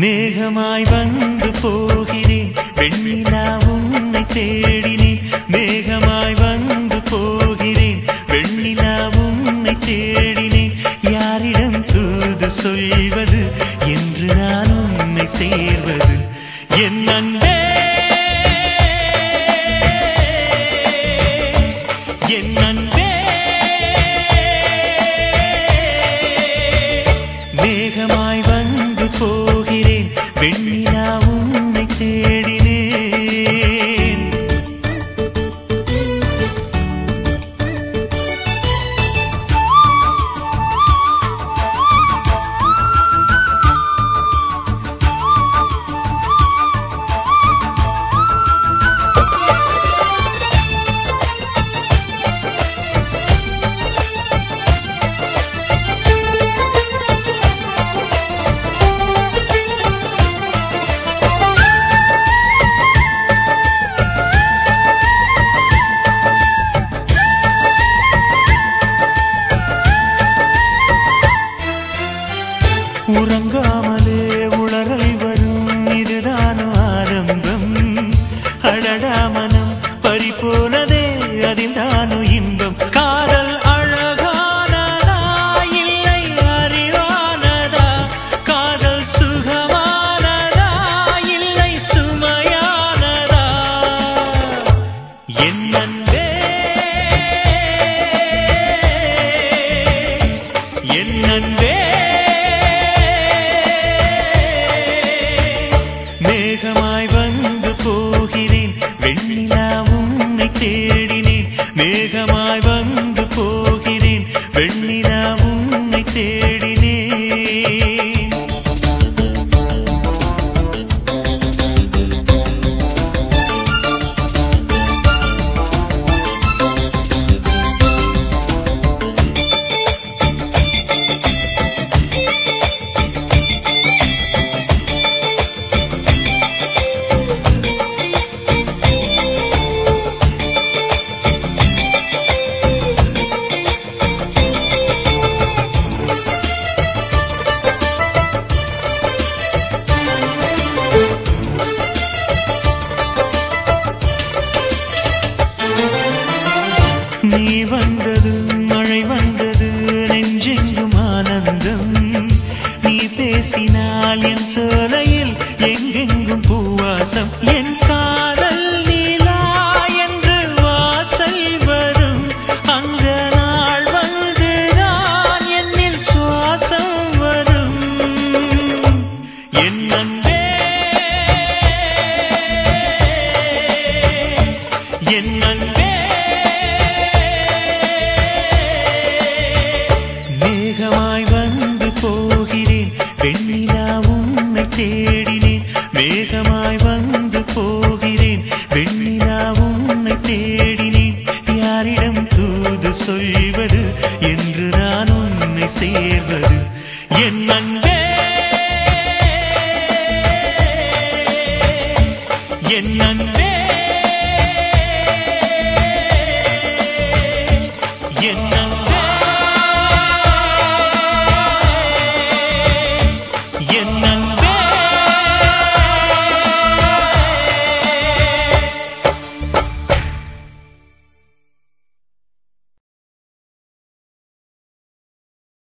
மேகமாய் வந்து போகிறேன். வெண்ணிலா உன்னை தேடினேன். மேகமாய் வந்து போகிறேன். வெண்ணிலா உன்னை தேடினேன். யாரிடம் தூது சொல்வது? என்று நான் உன்னை சேர்வது. என் அன்பே! என் அன்பே! போகிறேன் உறங்காமலே உளறல் வரும். இதுதான் ஆரம்பம். அழடா மனம் பறி போனதே அதில் தானு இன்பம். காதல் அழகானதா இல்லை அறிவானதா? காதல் சுகமானதா இல்லை சுமையானதா? என்ன அன்பே. பேசினால் என் சோலையில் எங்கெங்கும் பூவாசம் என் கா வேகமாய் வந்து போகிறேன். வெண்ணிலா உன்னை தேடினேன். யாரிடம் தூது சொல்வது? என்று நான் உன்னை சேர்வது. என் அன்பே என் அன்பே.